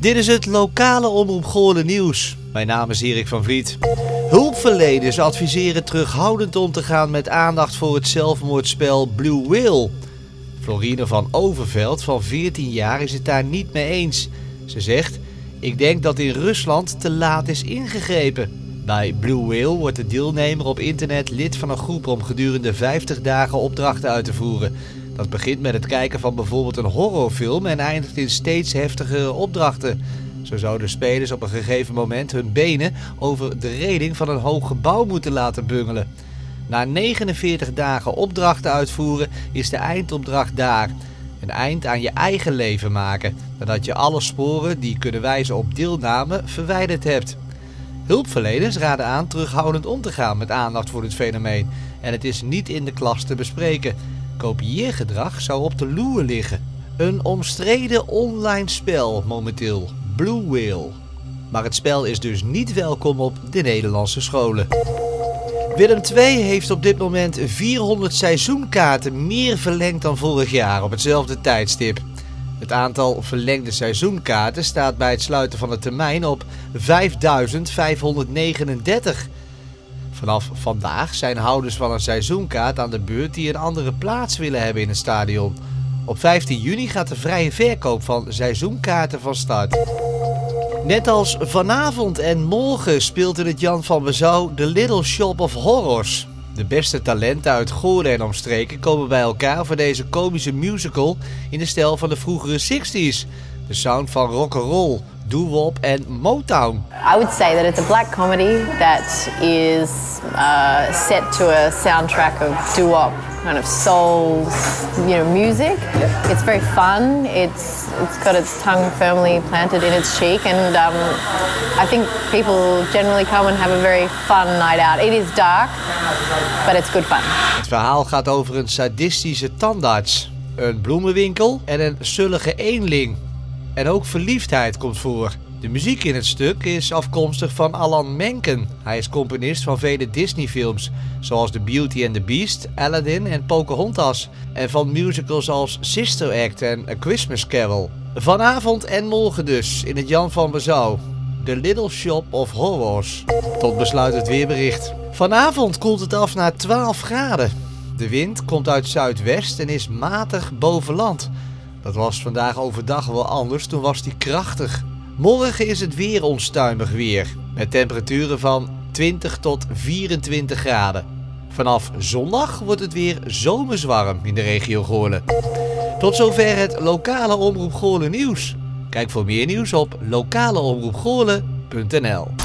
Dit is het lokale Omroep Goorlen nieuws. Mijn naam is Erik van Vliet. Hulpverleners adviseren terughoudend om te gaan met aandacht voor het zelfmoordspel Blue Whale. Florine van Overveld van 14 jaar is het daar niet mee eens. Ze zegt, ik denk dat in Rusland te laat is ingegrepen. Bij Blue Whale wordt de deelnemer op internet lid van een groep om gedurende 50 dagen opdrachten uit te voeren. Dat begint met het kijken van bijvoorbeeld een horrorfilm en eindigt in steeds heftigere opdrachten. Zo zouden spelers op een gegeven moment hun benen over de reding van een hoog gebouw moeten laten bungelen. Na 49 dagen opdrachten uitvoeren is de eindopdracht daar. Een eind aan je eigen leven maken, nadat je alle sporen die kunnen wijzen op deelname verwijderd hebt. Hulpverleners raden aan terughoudend om te gaan met aandacht voor dit fenomeen en het is niet in de klas te bespreken. Kopieergedrag zou op de loer liggen. Een omstreden online spel momenteel, Blue Whale. Maar het spel is dus niet welkom op de Nederlandse scholen. Willem II heeft op dit moment 400 seizoenkaarten meer verlengd dan vorig jaar op hetzelfde tijdstip. Het aantal verlengde seizoenkaarten staat bij het sluiten van de termijn op 5539. Vanaf vandaag zijn houders van een seizoenkaart aan de beurt die een andere plaats willen hebben in het stadion. Op 15 juni gaat de vrije verkoop van seizoenkaarten van start. Net als vanavond en morgen speelt in het Jan van Bezouw The Little Shop of Horrors. De beste talenten uit Goorden en omstreken komen bij elkaar voor deze komische musical in de stijl van de vroegere 60s. De sound van rock'n'roll, doo-wop en Motown. I would say that it's a black comedy that is uh, set to a soundtrack of doo-wop, kind of soul, you know, music. It's very fun. It's it's got its tongue firmly planted in its cheek, and um, I think people generally come and have a very fun night out. It is dark, but it's good fun. Het verhaal gaat over een sadistische tandarts, een bloemenwinkel en een zullige eenling. En ook verliefdheid komt voor. De muziek in het stuk is afkomstig van Alan Menken. Hij is componist van vele Disney-films, zoals The Beauty and the Beast, Aladdin en Pocahontas. En van musicals als Sister Act en A Christmas Carol. Vanavond en morgen dus, in het Jan van Bezouw. The Little Shop of Horrors. Tot besluit het weerbericht. Vanavond koelt het af naar 12 graden. De wind komt uit zuidwest en is matig boven land. Dat was vandaag overdag wel anders, toen was die krachtig. Morgen is het weer onstuimig weer, met temperaturen van 20 tot 24 graden. Vanaf zondag wordt het weer zomerswarm in de regio Goorlen. Tot zover het lokale Omroep Goorlen nieuws. Kijk voor meer nieuws op lokaleomroepgoorlen.nl